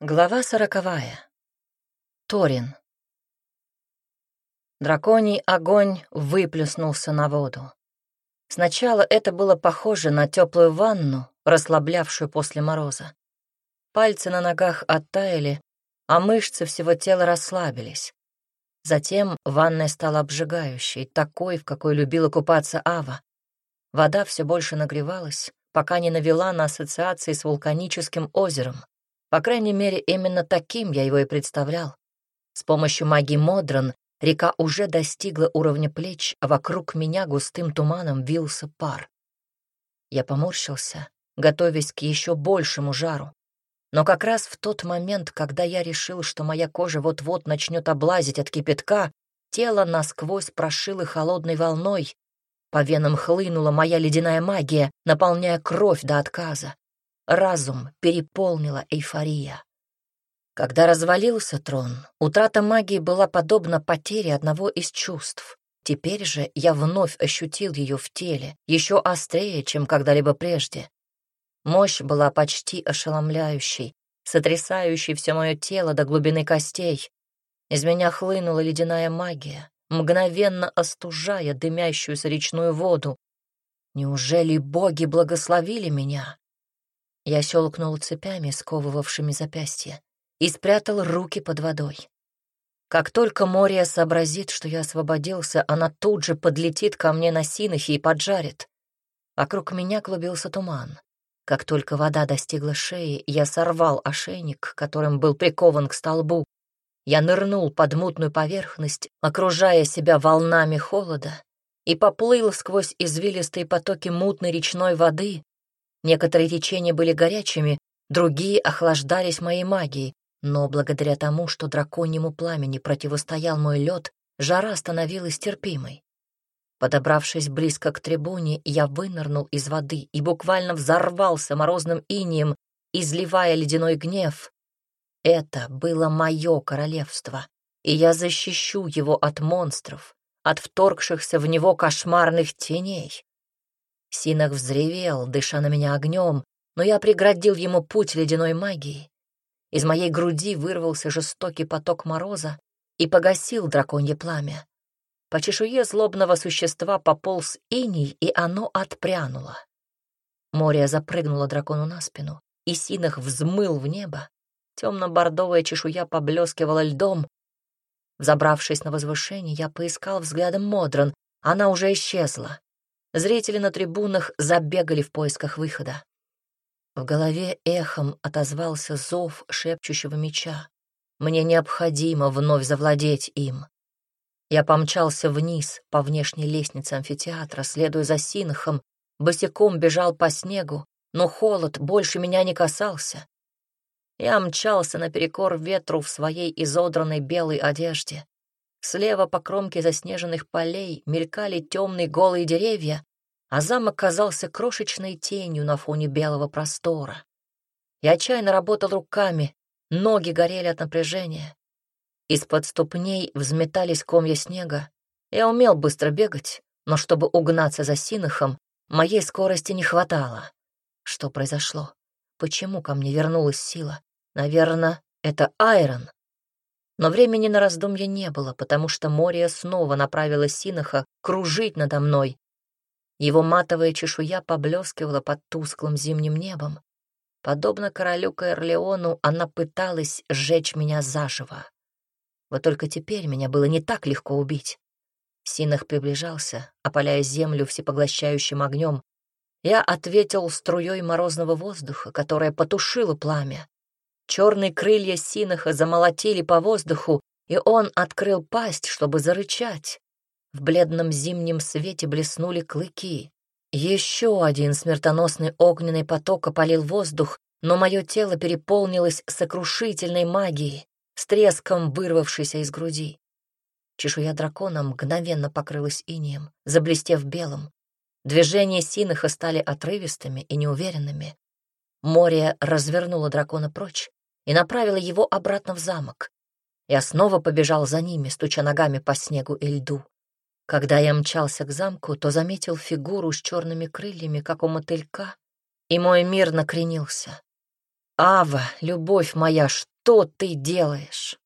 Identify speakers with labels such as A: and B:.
A: Глава сороковая. Торин. Драконий огонь выплеснулся на воду. Сначала это было похоже на теплую ванну, расслаблявшую после мороза. Пальцы на ногах оттаяли, а мышцы всего тела расслабились. Затем ванная стала обжигающей, такой, в какой любила купаться Ава. Вода все больше нагревалась, пока не навела на ассоциации с вулканическим озером. По крайней мере, именно таким я его и представлял. С помощью магии Модран река уже достигла уровня плеч, а вокруг меня густым туманом вился пар. Я поморщился, готовясь к еще большему жару. Но как раз в тот момент, когда я решил, что моя кожа вот-вот начнет облазить от кипятка, тело насквозь прошило холодной волной, по венам хлынула моя ледяная магия, наполняя кровь до отказа. Разум переполнила эйфория. Когда развалился трон, утрата магии была подобна потере одного из чувств. Теперь же я вновь ощутил ее в теле, еще острее, чем когда-либо прежде. Мощь была почти ошеломляющей, сотрясающей все мое тело до глубины костей. Из меня хлынула ледяная магия, мгновенно остужая дымящуюся речную воду. Неужели боги благословили меня? Я щелкнул цепями, сковывавшими запястья, и спрятал руки под водой. Как только Мория сообразит, что я освободился, она тут же подлетит ко мне на синахе и поджарит. Вокруг меня клубился туман. Как только вода достигла шеи, я сорвал ошейник, которым был прикован к столбу. Я нырнул под мутную поверхность, окружая себя волнами холода, и поплыл сквозь извилистые потоки мутной речной воды, Некоторые течения были горячими, другие охлаждались моей магией, но благодаря тому, что драконьему пламени противостоял мой лед, жара становилась терпимой. Подобравшись близко к трибуне, я вынырнул из воды и буквально взорвался морозным инием, изливая ледяной гнев. Это было мое королевство, и я защищу его от монстров, от вторгшихся в него кошмарных теней. Синах взревел, дыша на меня огнем, но я преградил ему путь ледяной магии. Из моей груди вырвался жестокий поток мороза и погасил драконье пламя. По чешуе злобного существа пополз иней, и оно отпрянуло. Море запрыгнуло дракону на спину, и Синах взмыл в небо. Темно-бордовая чешуя поблескивала льдом. Взобравшись на возвышение, я поискал взглядом Модран. Она уже исчезла. Зрители на трибунах забегали в поисках выхода. В голове эхом отозвался зов шепчущего меча. Мне необходимо вновь завладеть им. Я помчался вниз по внешней лестнице амфитеатра, следуя за Синахом, босиком бежал по снегу, но холод больше меня не касался. Я мчался наперекор ветру в своей изодранной белой одежде. Слева по кромке заснеженных полей мелькали темные голые деревья, а замок казался крошечной тенью на фоне белого простора. Я отчаянно работал руками, ноги горели от напряжения. Из-под ступней взметались комья снега. Я умел быстро бегать, но чтобы угнаться за Синахом, моей скорости не хватало. Что произошло? Почему ко мне вернулась сила? Наверное, это Айрон. Но времени на раздумья не было, потому что Мория снова направила Синаха кружить надо мной. Его матовая чешуя поблескивала под тусклым зимним небом. Подобно королю Каэрлеону, она пыталась сжечь меня заживо. Вот только теперь меня было не так легко убить. Синах приближался, опаляя землю всепоглощающим огнем. Я ответил струей морозного воздуха, которая потушила пламя. Черные крылья Синаха замолотили по воздуху, и он открыл пасть, чтобы зарычать. В бледном зимнем свете блеснули клыки. Еще один смертоносный огненный поток опалил воздух, но мое тело переполнилось сокрушительной магией, с треском вырвавшейся из груди. Чешуя дракона мгновенно покрылась инием, заблестев белым. Движения Синаха стали отрывистыми и неуверенными. Море развернуло дракона прочь, и направила его обратно в замок. Я снова побежал за ними, стуча ногами по снегу и льду. Когда я мчался к замку, то заметил фигуру с черными крыльями, как у мотылька, и мой мир накренился. «Ава, любовь моя, что ты делаешь?»